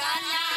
Yeah.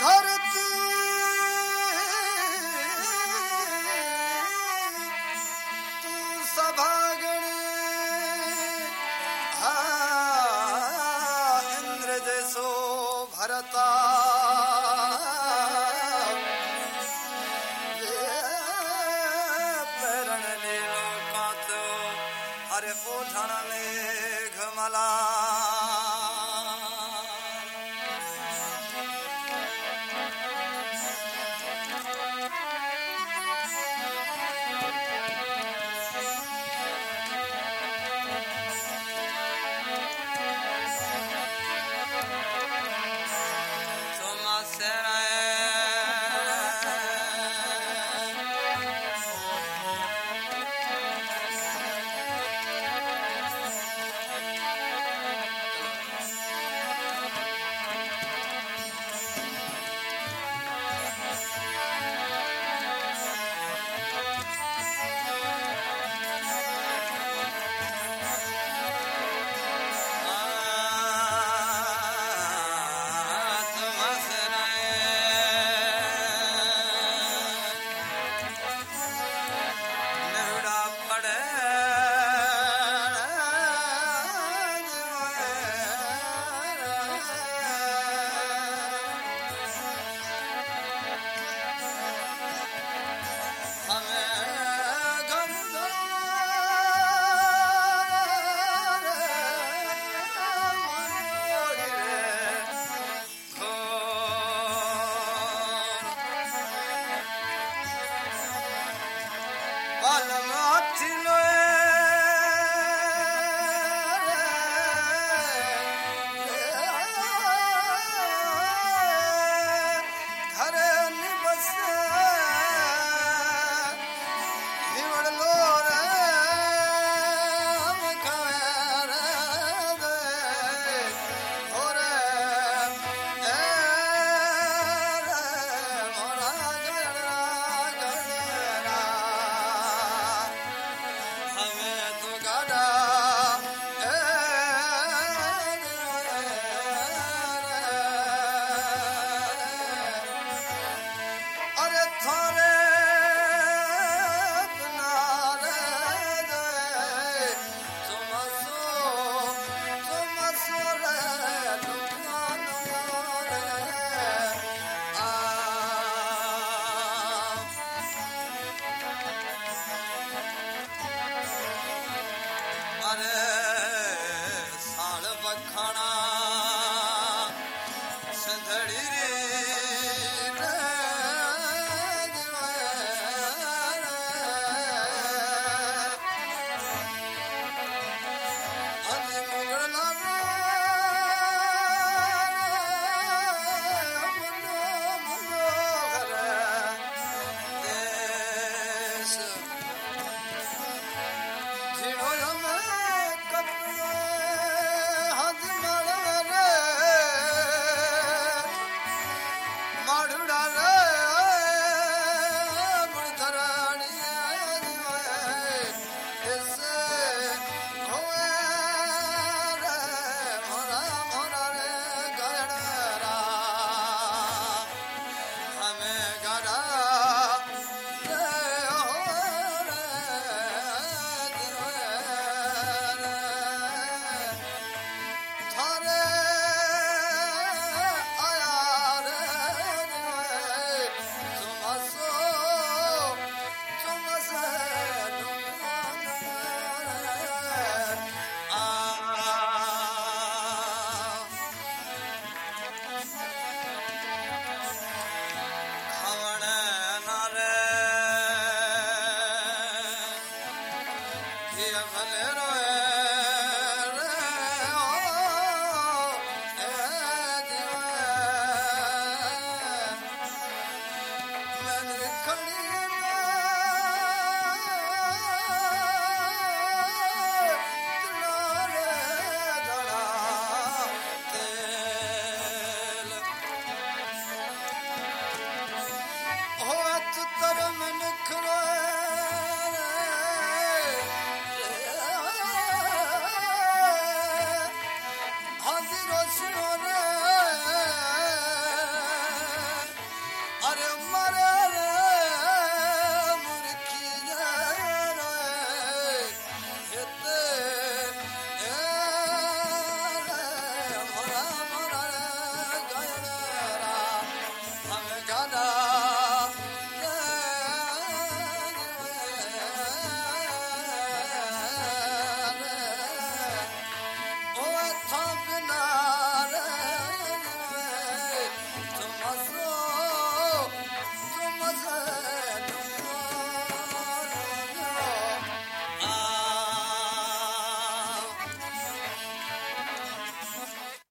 धरती